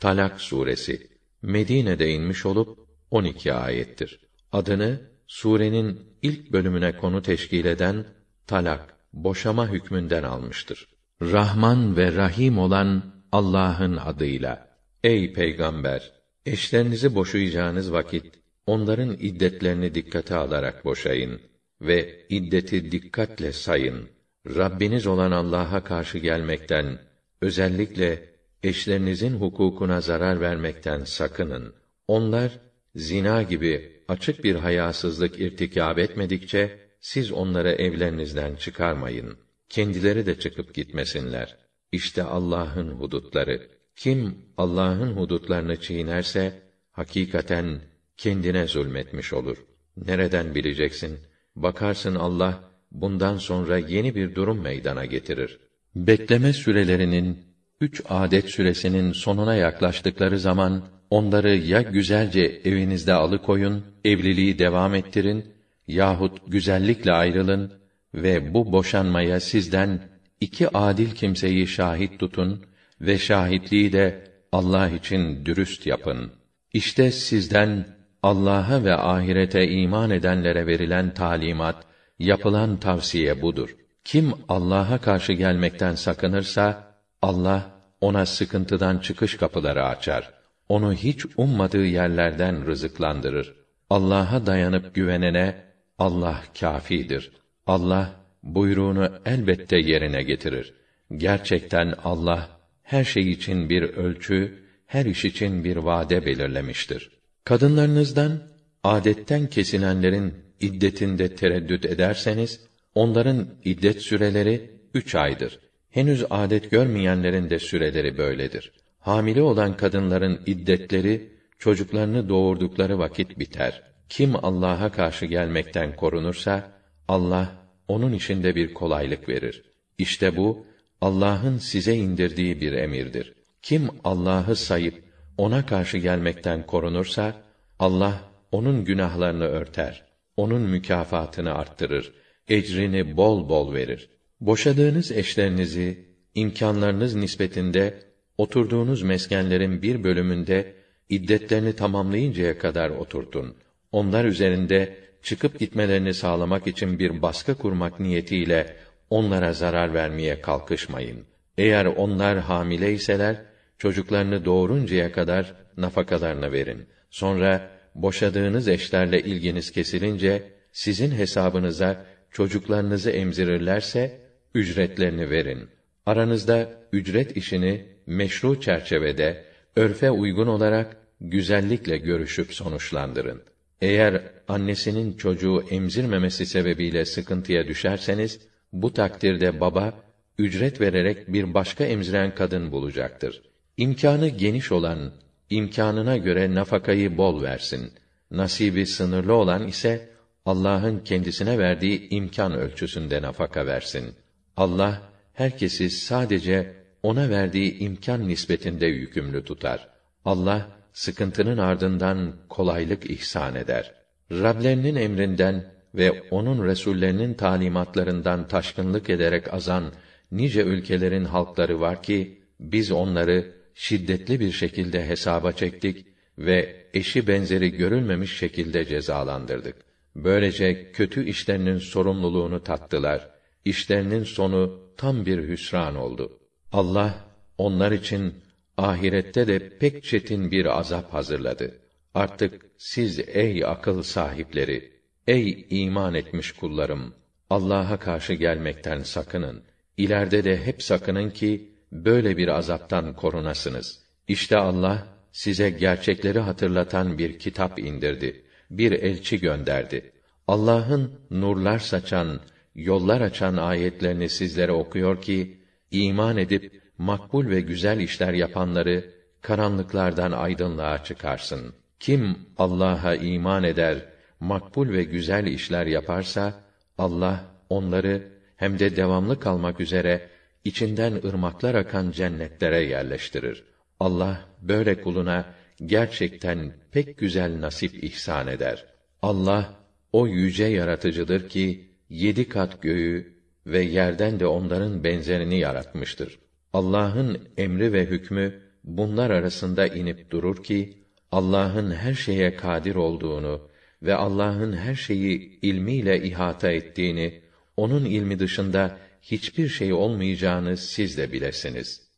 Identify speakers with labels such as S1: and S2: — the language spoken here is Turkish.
S1: Talak suresi Medine'de inmiş olup 12 ayettir. Adını surenin ilk bölümüne konu teşkil eden talak, boşama hükmünden almıştır. Rahman ve Rahim olan Allah'ın adıyla. Ey peygamber, eşlerinizi boşayacağınız vakit onların iddetlerini dikkate alarak boşayın ve iddeti dikkatle sayın. Rabbiniz olan Allah'a karşı gelmekten, özellikle eşlerinizin hukukuna zarar vermekten sakının. Onlar zina gibi açık bir hayasızlık irtikab etmedikçe siz onları evlerinizden çıkarmayın. Kendileri de çıkıp gitmesinler. İşte Allah'ın hudutları. Kim Allah'ın hudutlarını çiğnerse hakikaten kendine zulmetmiş olur. Nereden bileceksin? Bakarsın Allah bundan sonra yeni bir durum meydana getirir. Bekleme sürelerinin üç adet süresinin sonuna yaklaştıkları zaman onları ya güzelce evinizde alıkoyun, evliliği devam ettirin yahut güzellikle ayrılın ve bu boşanmaya sizden iki adil kimseyi şahit tutun ve şahitliği de Allah için dürüst yapın. İşte sizden Allah'a ve ahirete iman edenlere verilen talimat, yapılan tavsiye budur. Kim Allah'a karşı gelmekten sakınırsa Allah ona sıkıntıdan çıkış kapıları açar. Onu hiç ummadığı yerlerden rızıklandırır. Allah'a dayanıp güvenene Allah kâfidir. Allah buyruğunu elbette yerine getirir. Gerçekten Allah her şey için bir ölçü, her iş için bir vade belirlemiştir. Kadınlarınızdan adetten kesilenlerin iddetinde tereddüt ederseniz onların iddet süreleri üç aydır. Henüz adet görmeyenlerin de süreleri böyledir. Hamile olan kadınların iddetleri çocuklarını doğurdukları vakit biter. Kim Allah'a karşı gelmekten korunursa Allah onun içinde bir kolaylık verir. İşte bu Allah'ın size indirdiği bir emirdir. Kim Allah'ı sayıp ona karşı gelmekten korunursa Allah onun günahlarını örter. Onun mükafatını arttırır. Ecrini bol bol verir. Boşadığınız eşlerinizi imkanlarınız nispetinde oturduğunuz meskenlerin bir bölümünde iddetlerini tamamlayıncaya kadar oturtun. Onlar üzerinde çıkıp gitmelerini sağlamak için bir baskı kurmak niyetiyle onlara zarar vermeye kalkışmayın. Eğer onlar hamile iseler, çocuklarını doğuruncaya kadar nafakalarını verin. Sonra boşadığınız eşlerle ilginiz kesilince sizin hesabınıza çocuklarınızı emzirirlerse ücretlerini verin. Aranızda ücret işini meşru çerçevede örfe uygun olarak güzellikle görüşüp sonuçlandırın. Eğer annesinin çocuğu emzirmemesi sebebiyle sıkıntıya düşerseniz bu takdirde baba ücret vererek bir başka emziren kadın bulacaktır. İmkanı geniş olan imkanına göre nafakayı bol versin. Nasibi sınırlı olan ise Allah'ın kendisine verdiği imkan ölçüsünde nafaka versin. Allah herkesi sadece ona verdiği imkan nispetinde yükümlü tutar. Allah sıkıntının ardından kolaylık ihsan eder. Rablerinin emrinden ve onun resullerinin talimatlarından taşkınlık ederek azan nice ülkelerin halkları var ki biz onları şiddetli bir şekilde hesaba çektik ve eşi benzeri görülmemiş şekilde cezalandırdık. Böylece kötü işlerinin sorumluluğunu tattılar. İşlerinin sonu tam bir hüsran oldu. Allah onlar için ahirette de pek çetin bir azap hazırladı. Artık siz ey akıl sahipleri, ey iman etmiş kullarım, Allah'a karşı gelmekten sakının. İleride de hep sakının ki böyle bir azaptan korunasınız. İşte Allah size gerçekleri hatırlatan bir kitap indirdi. Bir elçi gönderdi. Allah'ın nurlar saçan, yollar açan ayetlerini sizlere okuyor ki iman edip makbul ve güzel işler yapanları karanlıklardan aydınlığa çıkarsın. Kim Allah'a iman eder, makbul ve güzel işler yaparsa Allah onları hem de devamlı kalmak üzere içinden ırmaklar akan cennetlere yerleştirir. Allah böyle kuluna gerçekten pek güzel nasip ihsan eder. Allah o yüce yaratıcıdır ki yedi kat göğü ve yerden de onların benzerini yaratmıştır. Allah'ın emri ve hükmü bunlar arasında inip durur ki Allah'ın her şeye kadir olduğunu ve Allah'ın her şeyi ilmiyle ihata ettiğini, onun ilmi dışında hiçbir şey olmayacağını siz de bilesiniz.